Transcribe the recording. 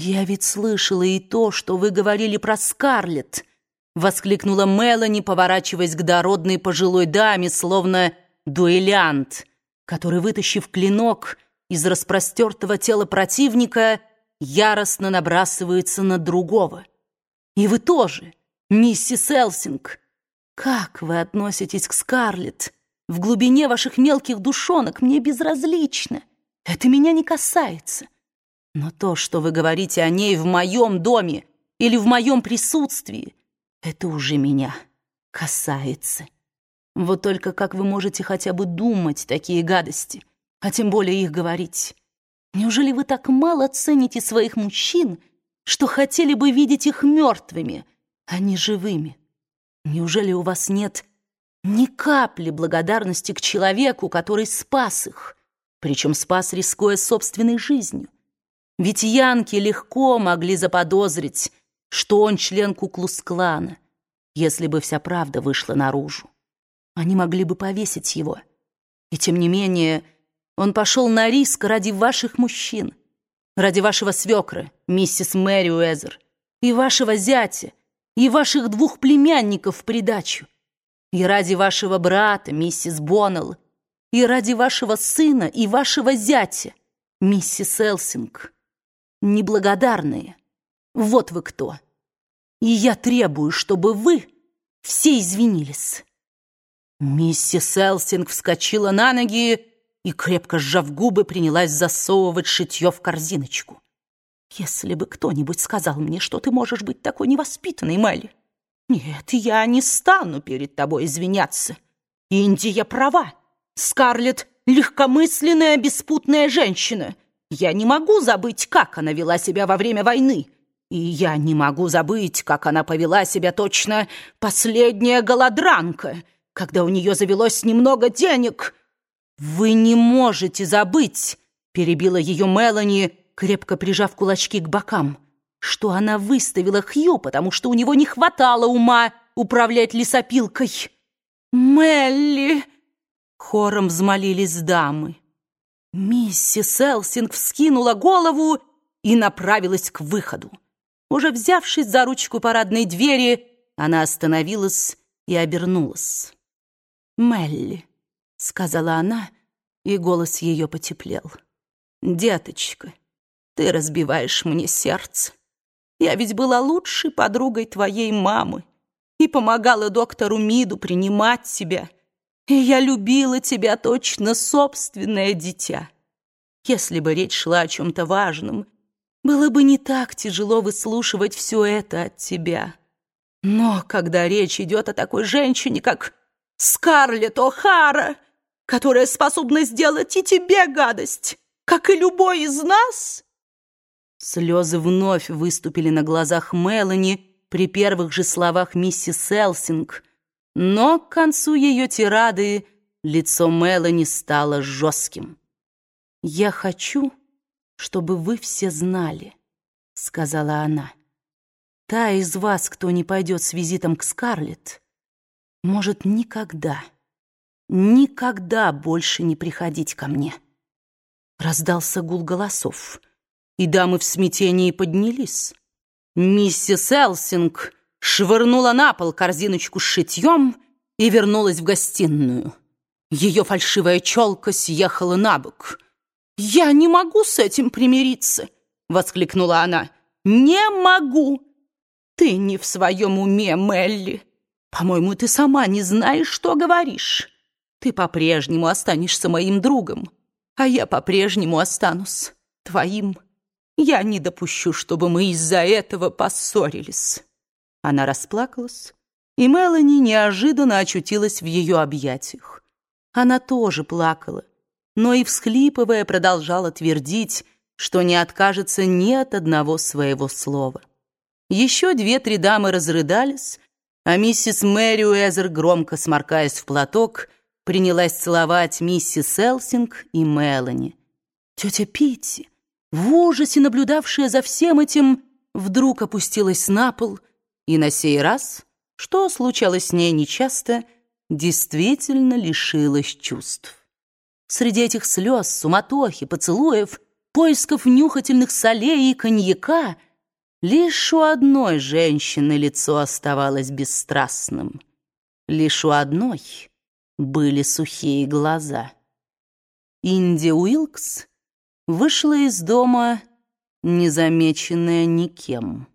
«Я ведь слышала и то, что вы говорили про Скарлетт!» — воскликнула Мелани, поворачиваясь к дородной пожилой даме, словно дуэлянт, который, вытащив клинок из распростертого тела противника, яростно набрасывается на другого. «И вы тоже, миссис Элсинг! Как вы относитесь к Скарлетт? В глубине ваших мелких душонок мне безразлично. Это меня не касается». Но то, что вы говорите о ней в моем доме или в моем присутствии, это уже меня касается. Вот только как вы можете хотя бы думать такие гадости, а тем более их говорить? Неужели вы так мало цените своих мужчин, что хотели бы видеть их мертвыми, а не живыми? Неужели у вас нет ни капли благодарности к человеку, который спас их, причем спас, рискуя собственной жизнью? Ведь янки легко могли заподозрить, что он член Куклус-клана, если бы вся правда вышла наружу. Они могли бы повесить его. И тем не менее, он пошел на риск ради ваших мужчин, ради вашего свекра, миссис Мэри Уэзер, и вашего зятя, и ваших двух племянников в придачу, и ради вашего брата, миссис Боннелл, и ради вашего сына и вашего зятя, миссис Элсинг неблагодарные. Вот вы кто. И я требую, чтобы вы все извинились». Миссис Элсинг вскочила на ноги и, крепко сжав губы, принялась засовывать шитье в корзиночку. «Если бы кто-нибудь сказал мне, что ты можешь быть такой невоспитанной, Мелли, нет, я не стану перед тобой извиняться. Индия права. Скарлетт — легкомысленная, беспутная женщина — я не могу забыть, как она вела себя во время войны. И я не могу забыть, как она повела себя точно последняя голодранка, когда у нее завелось немного денег. «Вы не можете забыть», — перебила ее Мелани, крепко прижав кулачки к бокам, что она выставила Хью, потому что у него не хватало ума управлять лесопилкой. «Мелли!» — хором взмолились дамы. Миссис Элсинг вскинула голову и направилась к выходу. Уже взявшись за ручку парадной двери, она остановилась и обернулась. «Мелли», — сказала она, и голос ее потеплел. «Деточка, ты разбиваешь мне сердце. Я ведь была лучшей подругой твоей мамы и помогала доктору Миду принимать тебя» И я любила тебя точно собственное дитя. Если бы речь шла о чем-то важном, было бы не так тяжело выслушивать все это от тебя. Но когда речь идет о такой женщине, как Скарлетт О'Хара, которая способна сделать и тебе гадость, как и любой из нас...» Слезы вновь выступили на глазах Мелани при первых же словах миссис Элсинг, но к концу ее тирады лицо Мелани стало жестким. «Я хочу, чтобы вы все знали», — сказала она. «Та из вас, кто не пойдет с визитом к Скарлетт, может никогда, никогда больше не приходить ко мне». Раздался гул голосов, и дамы в смятении поднялись. Миссис Элсинг швырнула на пол корзиночку с шитьем и вернулась в гостиную. Ее фальшивая челка съехала на бок. «Я не могу с этим примириться!» — воскликнула она. «Не могу! Ты не в своем уме, Мелли! По-моему, ты сама не знаешь, что говоришь. Ты по-прежнему останешься моим другом, а я по-прежнему останусь твоим. Я не допущу, чтобы мы из-за этого поссорились». Она расплакалась, и Мелани неожиданно очутилась в ее объятиях. Она тоже плакала, но и, всхлипывая, продолжала твердить, что не откажется ни от одного своего слова. Еще две-три дамы разрыдались, а миссис Мэри Уэзер, громко сморкаясь в платок, принялась целовать миссис Элсинг и Мелани. Тетя Питти, в ужасе наблюдавшая за всем этим, вдруг опустилась на пол и на сей раз, что случалось с ней нечасто, действительно лишилась чувств. Среди этих слез, суматохи, поцелуев поисков нюхательных солей и коньяка, лишь у одной женщины лицо оставалось бесстрастным. Лишь у одной были сухие глаза. Инди Уилкс вышла из дома, незамеченная никем.